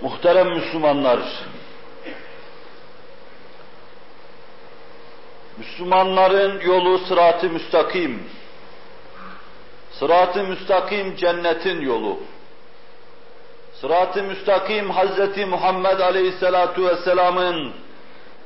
Muhterem Müslümanlar, Müslümanların yolu sırat-ı müstakim. Sırat-ı müstakim cennetin yolu. Sırat-ı müstakim Hazreti Muhammed Aleyhisselatu Vesselam'ın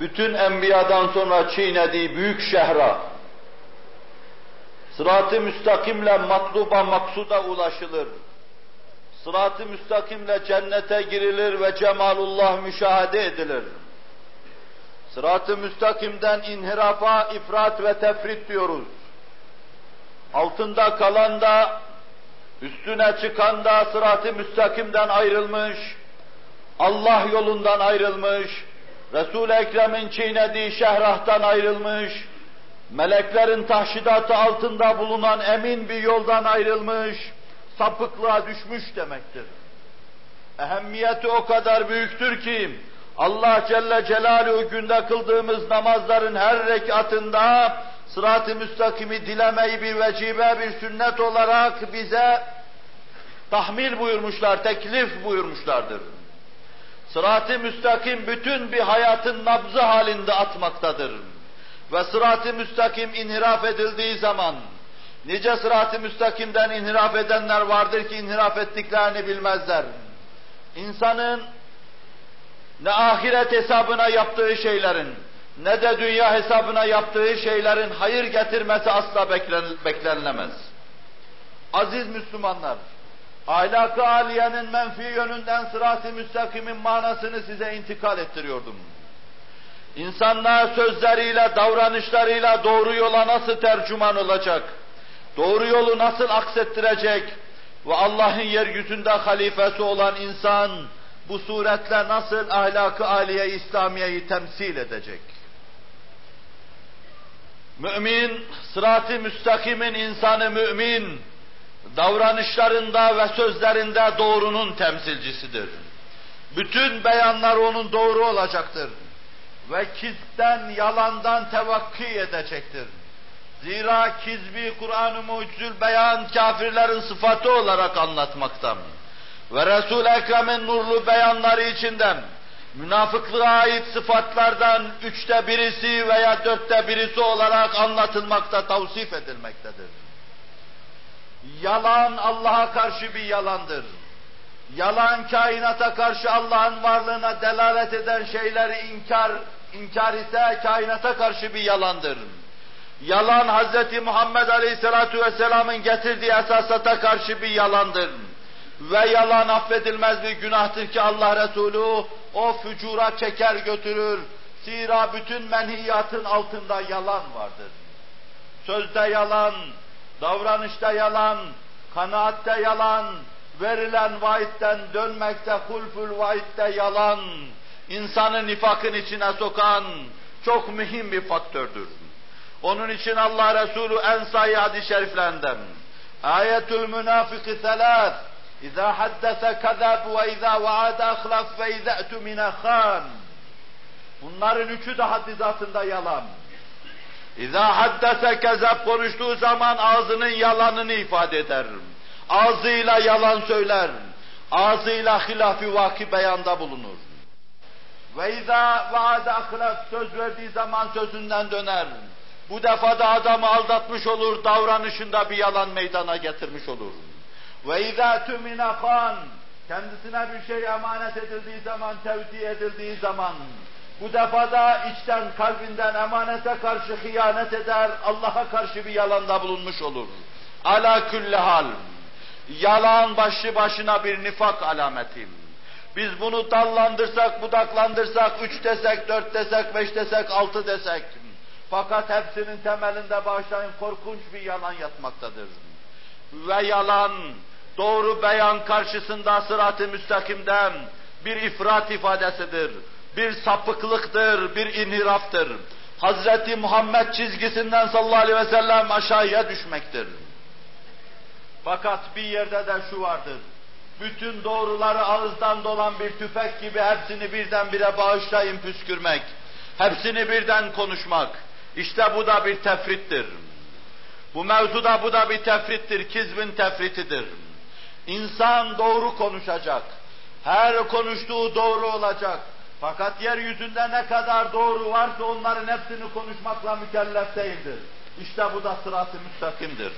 bütün enbiyadan sonra çiğnediği büyük şehra. Sırat-ı müstakimle matluba maksuda ulaşılır. Sırat-ı müstakimle cennete girilir ve cemalullah müşahede edilir. Sırat-ı müstakimden inhirafa, ifrat ve tefrit diyoruz. Altında kalan da, üstüne çıkan da sırat-ı müstakimden ayrılmış, Allah yolundan ayrılmış, Resul-i Ekrem'in çiğnediği şehrahtan ayrılmış, meleklerin tahşidatı altında bulunan emin bir yoldan ayrılmış, sapıklığa düşmüş demektir. Ehemmiyeti o kadar büyüktür ki, Allah Celle Celaluhu günde kıldığımız namazların her rekatında sırat-ı müstakimi dilemeyi bir vecibe, bir sünnet olarak bize tahmil buyurmuşlar, teklif buyurmuşlardır. Sırat-ı müstakim bütün bir hayatın nabzı halinde atmaktadır. Ve sırat-ı müstakim inhiraf edildiği zaman, nice sırat-ı müstakimden inhiraf edenler vardır ki inhiraf ettiklerini bilmezler. İnsanın ne ahiret hesabına yaptığı şeylerin, ne de dünya hesabına yaptığı şeylerin hayır getirmesi asla beklen, beklenilemez. Aziz Müslümanlar, ahlak-ı aliyenin menfi yönünden sırat-ı müstakimin manasını size intikal ettiriyordum. İnsanlar sözleriyle, davranışlarıyla doğru yola nasıl tercüman olacak, doğru yolu nasıl aksettirecek ve Allah'ın yeryüzünde halifesi olan insan, bu suretle nasıl ahlak-ı aliye İslamiye'yi temsil edecek? Mümin, sırat-ı müstakimin insanı mümin, davranışlarında ve sözlerinde doğrunun temsilcisidir. Bütün beyanlar onun doğru olacaktır. Ve kizden, yalandan tevakki edecektir. Zira kizbi Kur'an-ı Mucizül Beyan kafirlerin sıfatı olarak anlatmaktadır ve Resul-i Ekrem'in nurlu beyanları içinden münafıklığa ait sıfatlardan üçte birisi veya dörtte birisi olarak anlatılmakta, tavsif edilmektedir. Yalan Allah'a karşı bir yalandır. Yalan kainata karşı Allah'ın varlığına delalet eden şeyleri inkar, inkar ise kainata karşı bir yalandır. Yalan Hz. Muhammed Aleyhisselatü Vesselam'ın getirdiği esasata karşı bir yalandır ve yalan affedilmez bir günahtır ki Allah Resulü o fücura çeker götürür. Zira bütün menhiyatın altında yalan vardır. Sözde yalan, davranışta yalan, kanaatte yalan, verilen vaitten dönmekte hulful vaitte yalan, insanı nifakın içine sokan çok mühim bir faktördür. Onun için Allah Resulü en sayı hadis-i şeriflerinden Ayetül İza haddese kezeb ve izâ vaade ahlaf ve izâ e'tumine khan. Bunların üçü de haddizatında yalan. İza haddese kezeb konuştuğu zaman ağzının yalanını ifade eder. Ağzıyla yalan söyler. Ağzıyla hilafi vaki beyanda bulunur. Ve izâ vaade ahlaf söz verdiği zaman sözünden döner. Bu defa da adamı aldatmış olur, davranışında bir yalan meydana getirmiş olur. Ve izâ tümine kan, kendisine bir şey emanet edildiği zaman, tevdi edildiği zaman, bu defa da içten, kalbinden emanete karşı hıyanet eder, Allah'a karşı bir yalanda bulunmuş olur. Ala külli hal, yalan başlı başına bir nifak alameti. Biz bunu dallandırsak, budaklandırsak, üç desek, dört desek, beş desek, altı desek. Fakat hepsinin temelinde başlayın korkunç bir yalan yatmaktadır. Ve yalan, doğru beyan karşısında sırat-ı müstakimden bir ifrat ifadesidir, bir sapıklıktır, bir inhiraftır. Hazreti Muhammed çizgisinden sallallahu aleyhi ve sellem aşağıya düşmektir. Fakat bir yerde de şu vardır. Bütün doğruları ağızdan dolan bir tüfek gibi hepsini birdenbire bağışlayın püskürmek. Hepsini birden konuşmak. İşte bu da bir tefrittir. Bu mevzuda bu da bir tefrittir, kizbin tefritidir. İnsan doğru konuşacak. Her konuştuğu doğru olacak. Fakat yeryüzünde ne kadar doğru varsa onların hepsini konuşmakla mükellef değildir. İşte bu da sırat-ı müstakimdir.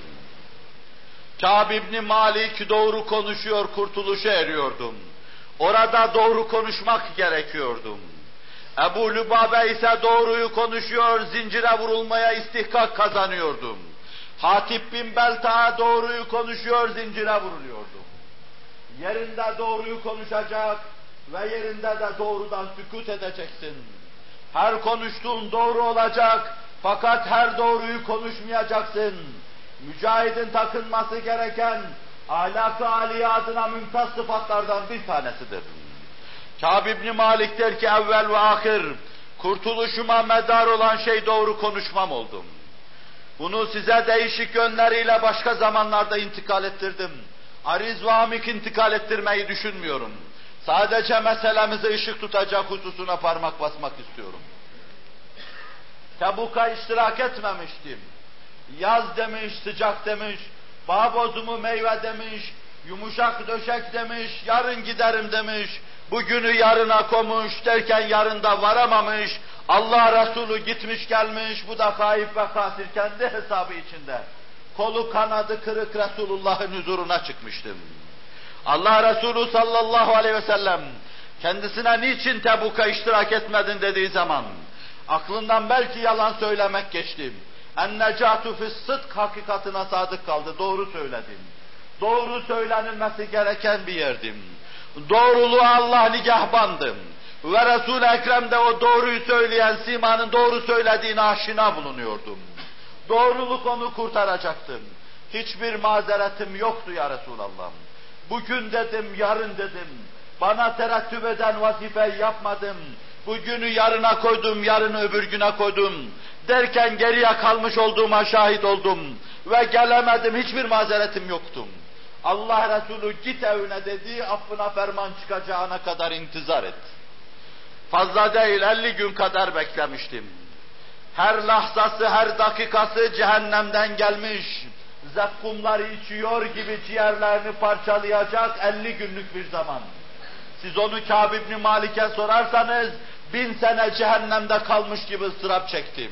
Kâb İbni Malik doğru konuşuyor, kurtuluşa eriyordum. Orada doğru konuşmak gerekiyordum. Ebu Lübabe ise doğruyu konuşuyor, zincire vurulmaya istihkak kazanıyordum. Hatip bin Belta'a doğruyu konuşuyor, zincire vuruluyordum. Yerinde doğruyu konuşacak ve yerinde de doğrudan sükut edeceksin. Her konuştuğun doğru olacak fakat her doğruyu konuşmayacaksın. Mücahidin takınması gereken ahlak-ı aliye adına mümtaz sıfatlardan bir tanesidir. Kâb İbni Malik der ki evvel ve ahir kurtuluşuma medar olan şey doğru konuşmam oldum. Bunu size değişik yönleriyle başka zamanlarda intikal ettirdim. Ariz ve amik intikal ettirmeyi düşünmüyorum. Sadece meselemize ışık tutacak hususuna parmak basmak istiyorum. Tebuk'a iştirak etmemiştim. Yaz demiş, sıcak demiş, bağ bozumu meyve demiş, yumuşak döşek demiş, yarın giderim demiş, bugünü yarına komuş derken yarında varamamış, Allah Resulü gitmiş gelmiş, bu da kayıp ve kasir kendi hesabı içinde. Kolu kanadı kırık Resulullah'ın huzuruna çıkmıştım. Allah Resulü sallallahu aleyhi ve sellem kendisine niçin Tebuk'a iştirak etmedin dediği zaman aklından belki yalan söylemek geçti. En-necatu fis-sıdk hakikatına sadık kaldı. Doğru söyledim. Doğru söylenilmesi gereken bir yerdim. Doğruluğa Allah nigahbandım. Ve Resul-i Ekrem'de o doğruyu söyleyen simanın doğru söylediğine aşina bulunuyordum. Doğruluk onu kurtaracaktım. Hiçbir mazeretim yoktu ya Resulallah. Bugün dedim, yarın dedim. Bana terettüp eden vazifeyi yapmadım. Bugünü yarına koydum, yarını öbür güne koydum. Derken geriye kalmış olduğuma şahit oldum. Ve gelemedim, hiçbir mazeretim yoktum. Allah Resulü git evine dedi, affına ferman çıkacağına kadar intizar et. Fazla değil, 50 gün kadar beklemiştim. Her lahzası, her dakikası cehennemden gelmiş, zakkumları içiyor gibi ciğerlerini parçalayacak 50 günlük bir zaman. Siz onu Kâb İbni Malik'e sorarsanız, bin sene cehennemde kalmış gibi ıstırap çektim.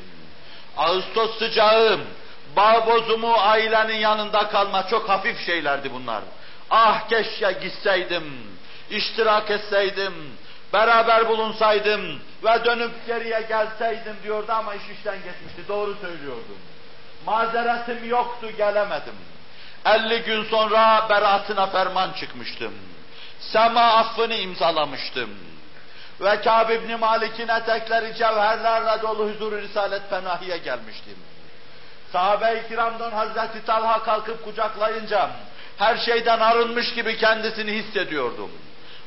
Ağustos sıcağı, bağ bozumu, ailenin yanında kalma çok hafif şeylerdi bunlar. Ah keşke gitseydim, iştirak etseydim, beraber bulunsaydım ve dönüp geriye gelseydim diyordu ama iş işten geçmişti, doğru söylüyordum. Mazeretim yoktu, gelemedim. 50 gün sonra beraatına ferman çıkmıştım. Sema affını imzalamıştım. Ve Kâb İbni Malik'in etekleri cevherlerle dolu huzur Risalet Penahi'ye gelmiştim. Sahabe-i kiramdan Hazreti Talha kalkıp kucaklayınca her şeyden arınmış gibi kendisini hissediyordum.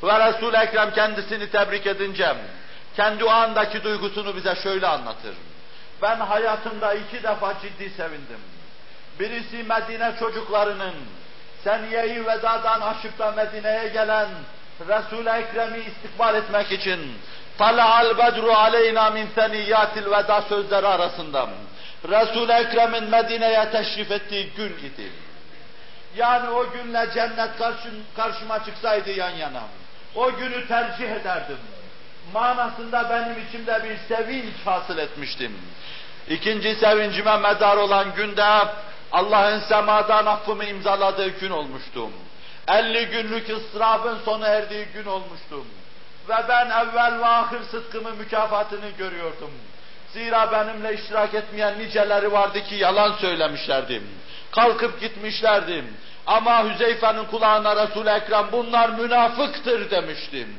Ve Resul-i Ekrem kendisini tebrik edince kendi o andaki duygusunu bize şöyle anlatır. Ben hayatımda iki defa ciddi sevindim. Birisi Medine çocuklarının seniye-i vedadan aşıp da Medine'ye gelen Resul-i Ekrem'i istikbal etmek için Tala'al bedru aleyna min seniyyatil veda sözleri arasında Resul-i Ekrem'in Medine'ye teşrif ettiği gün idi. Yani o günle cennet karşım, karşıma çıksaydı yan yana. O günü tercih ederdim. Manasında benim içimde bir sevinç hasıl etmiştim. İkinci sevincime medar olan günde Allah'ın semadan affımı imzaladığı gün olmuştum. 50 günlük ıstırabın sona erdiği gün olmuştum. Ve ben evvel ve ahir sıdkımı mükafatını görüyordum. Zira benimle iştirak etmeyen niceleri vardı ki yalan söylemişlerdim. Kalkıp gitmişlerdim. Ama Hüzeyfe'nin kulağına Resul-i Ekrem bunlar münafıktır demiştim.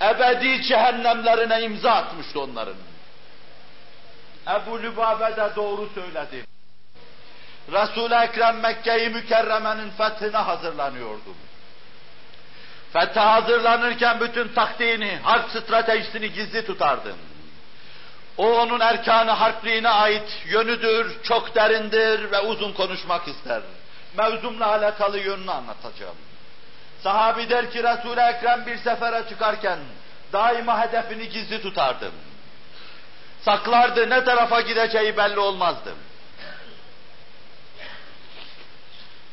Ebedi cehennemlerine imza atmıştı onların. Ebu Lübabe de doğru söyledi. Resul-i Ekrem Mekke-i Mükerreme'nin fethine hazırlanıyordu. Fethe hazırlanırken bütün taktiğini, harp stratejisini gizli tutardı. O onun erkanı harpliğine ait yönüdür, çok derindir ve uzun konuşmak ister. Mevzumla alakalı yönünü anlatacağım. Sahabi der ki Resul-i Ekrem bir sefere çıkarken daima hedefini gizli tutardı. Saklardı, ne tarafa gideceği belli olmazdı.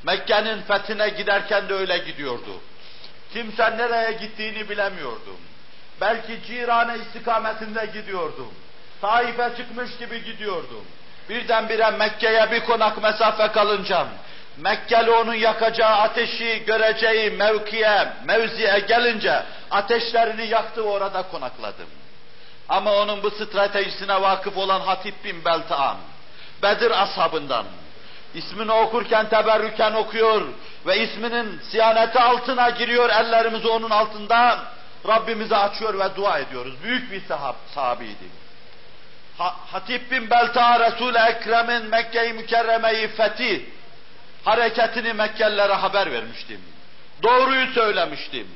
Mekke'nin fethine giderken de öyle gidiyordu. Kimse nereye gittiğini bilemiyordum. Belki Cirane istikametinde gidiyordum. Taif'e çıkmış gibi gidiyordum. Birdenbire Mekke'ye bir konak mesafe kalınca, Mekkeli onun yakacağı ateşi göreceği mevkiye, mevziye gelince ateşlerini yaktı orada konakladım. Ama onun bu stratejisine vakıf olan Hatip bin Beltaan, Bedir ashabından, ismini okurken teberrüken okuyor ve isminin siyaneti altına giriyor, ellerimizi onun altında Rabbimize açıyor ve dua ediyoruz. Büyük bir sahab, sahabiydi. Ha, Hatip bin Belta Resul-i Ekrem'in Mekke-i Mükerreme'yi fethi hareketini Mekkelilere haber vermiştim. Doğruyu söylemiştim.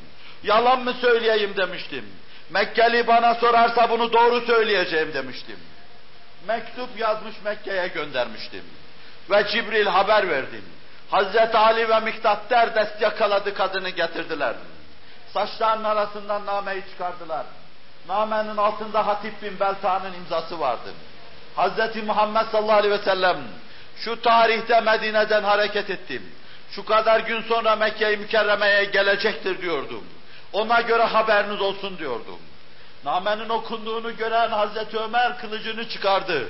Yalan mı söyleyeyim demiştim. Mekkeli bana sorarsa bunu doğru söyleyeceğim demiştim. Mektup yazmış Mekke'ye göndermiştim. Ve Cibril haber verdim. Hazreti Ali ve Miktat derdest yakaladı kadını getirdiler. Saçlarının arasından nameyi çıkardılar. Namenin altında Hatip bin Belta'nın imzası vardı. Hazreti Muhammed sallallahu aleyhi ve sellem şu tarihte Medine'den hareket ettim. Şu kadar gün sonra Mekke-i Mükerreme'ye gelecektir diyordum. Ona göre haberiniz olsun diyordum. Namenin okunduğunu gören Hazreti Ömer kılıcını çıkardı.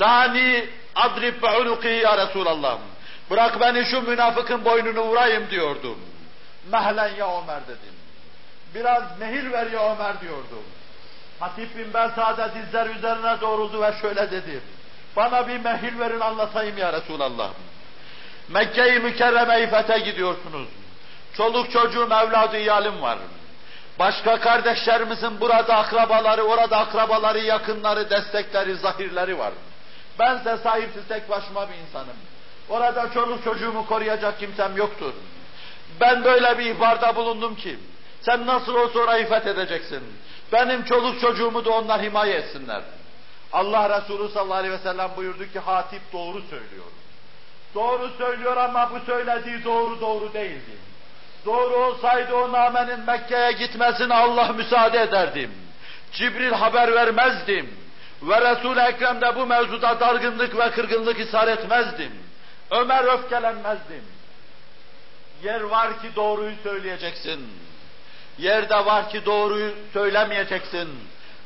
Dani adrib unuki ya Resulallah. Bırak beni şu münafıkın boynunu vurayım diyordum. Mehlen ya Ömer dedim. Biraz mehil ver ya Ömer diyordum. Hatip bin Belta'da dizler üzerine doğruldu ve şöyle dedi. Bana bir mehil verin anlatayım ya Resulallah. Mekke-i Mükerreme'yi fethe gidiyorsunuz. Çoluk çocuğum, evladı, iyalim var. Başka kardeşlerimizin burada akrabaları, orada akrabaları, yakınları, destekleri, zahirleri var. Bense sahipsiz tek başıma bir insanım. Orada çoluk çocuğumu koruyacak kimsem yoktur. Ben böyle bir ihbarda bulundum ki, sen nasıl olsa orayı fethedeceksin. Benim çoluk çocuğumu da onlar himaye etsinler. Allah Resulü sallallahu aleyhi ve sellem buyurdu ki Hatip doğru söylüyor. Doğru söylüyor ama bu söylediği doğru doğru değildi. Doğru olsaydı o namenin Mekke'ye gitmesine Allah müsaade ederdim. Cibril haber vermezdim. Ve Resul-i Ekrem'de bu mevzuda dargınlık ve kırgınlık ishar etmezdim. Ömer öfkelenmezdim. Yer var ki doğruyu söyleyeceksin. Yerde var ki doğruyu söylemeyeceksin.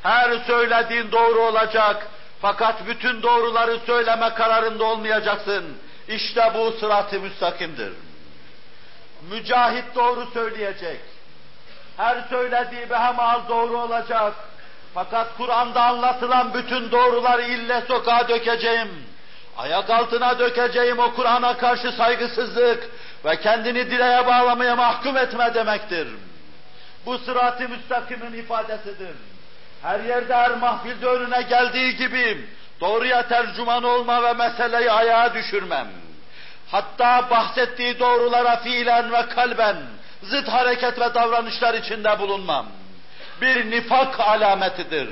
Her söylediğin doğru olacak. Fakat bütün doğruları söyleme kararında olmayacaksın. İşte bu sırat-ı müstakimdir. Mücahit doğru söyleyecek. Her söylediği behemal doğru olacak. Fakat Kur'an'da anlatılan bütün doğruları ille sokağa dökeceğim. Ayak altına dökeceğim o Kur'an'a karşı saygısızlık ve kendini direğe bağlamaya mahkum etme demektir. Bu sırat-ı müstakimin ifadesidir. Her yerde her mahfilde önüne geldiği gibi doğruya tercüman olma ve meseleyi ayağa düşürmem. Hatta bahsettiği doğrulara fiilen ve kalben zıt hareket ve davranışlar içinde bulunmam. Bir nifak alametidir.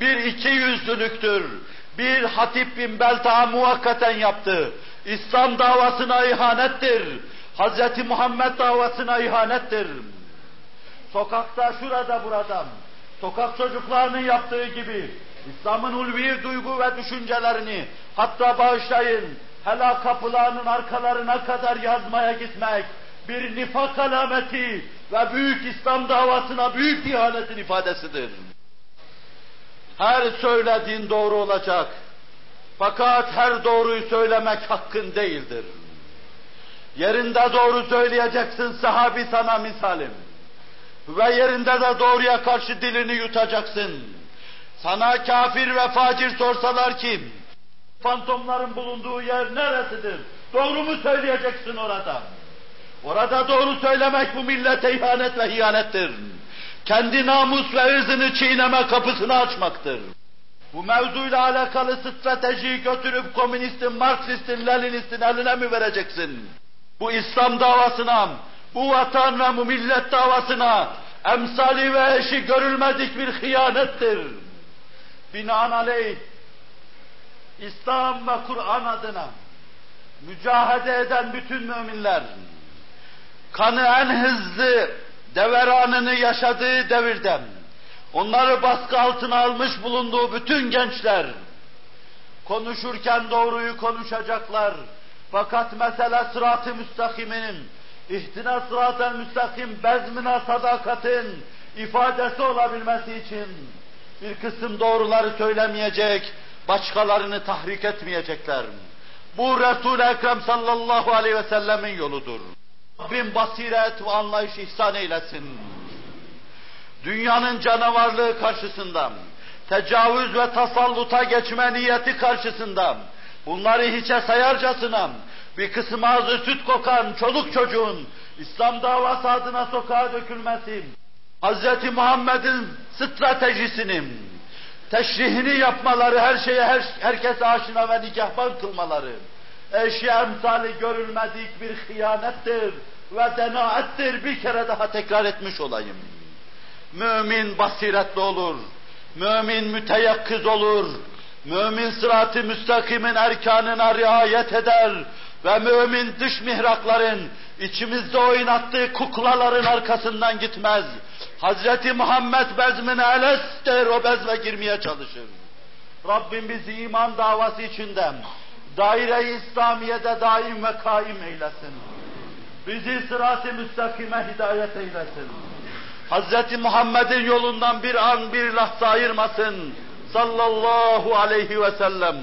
Bir iki yüzlülüktür. Bir Hatip bin Belta muhakkaten yaptı. İslam davasına ihanettir. Hz. Muhammed davasına ihanettir. Sokakta şurada buradan sokak çocuklarının yaptığı gibi İslam'ın ulvi duygu ve düşüncelerini hatta bağışlayın helak kapılarının arkalarına kadar yazmaya gitmek bir nifak alameti ve büyük İslam davasına büyük ihanetin ifadesidir. Her söylediğin doğru olacak. Fakat her doğruyu söylemek hakkın değildir. Yerinde doğru söyleyeceksin sahabi sana misalim. Ve yerinde de doğruya karşı dilini yutacaksın. Sana kafir ve facir sorsalar kim? Fantomların bulunduğu yer neresidir? Doğru mu söyleyeceksin orada? Orada doğru söylemek bu millete ihanet ve hiyanettir. Kendi namus ve ırzını çiğneme kapısını açmaktır. Bu mevzuyla alakalı stratejiyi götürüp komünistin, Marksistin, Leninistin eline mi vereceksin? Bu İslam davasına, bu vatan ve bu millet davasına emsali ve eşi görülmedik bir hıyanettir. Binaenaleyh İslam ve Kur'an adına mücahede eden bütün müminler, kanı en hızlı deveranını yaşadığı devirden, onları baskı altına almış bulunduğu bütün gençler, konuşurken doğruyu konuşacaklar. Fakat mesele sırat-ı müstakiminin ihtina sıratel müstakim bezmine sadakatin ifadesi olabilmesi için bir kısım doğruları söylemeyecek, başkalarını tahrik etmeyecekler. Bu Resul-i Ekrem sallallahu aleyhi ve sellemin yoludur. Rabbim basiret ve anlayış ihsan eylesin. Dünyanın canavarlığı karşısında, tecavüz ve tasalluta geçme niyeti karşısında, bunları hiçe sayarcasına, bir kısım ağzı süt kokan çoluk çocuğun İslam davası adına sokağa dökülmesi, Hz. Muhammed'in stratejisini, teşrihini yapmaları, her şeye her, herkese aşina ve nikahban kılmaları, eşi emsali görülmedik bir hıyanettir ve denaettir bir kere daha tekrar etmiş olayım. Mümin basiretli olur, mümin müteyakkız olur, mümin sırat-ı müstakimin erkanına riayet eder ve mümin dış mihrakların, içimizde oynattığı kuklaların arkasından gitmez. Hazreti Muhammed bezmine eles der, o bezme girmeye çalışır. Rabbim bizi iman davası içinden, daire-i İslamiye'de daim ve kaim eylesin. Bizi sırat-ı müstakime hidayet eylesin. Hazreti Muhammed'in yolundan bir an bir lahza ayırmasın. Sallallahu aleyhi ve sellem.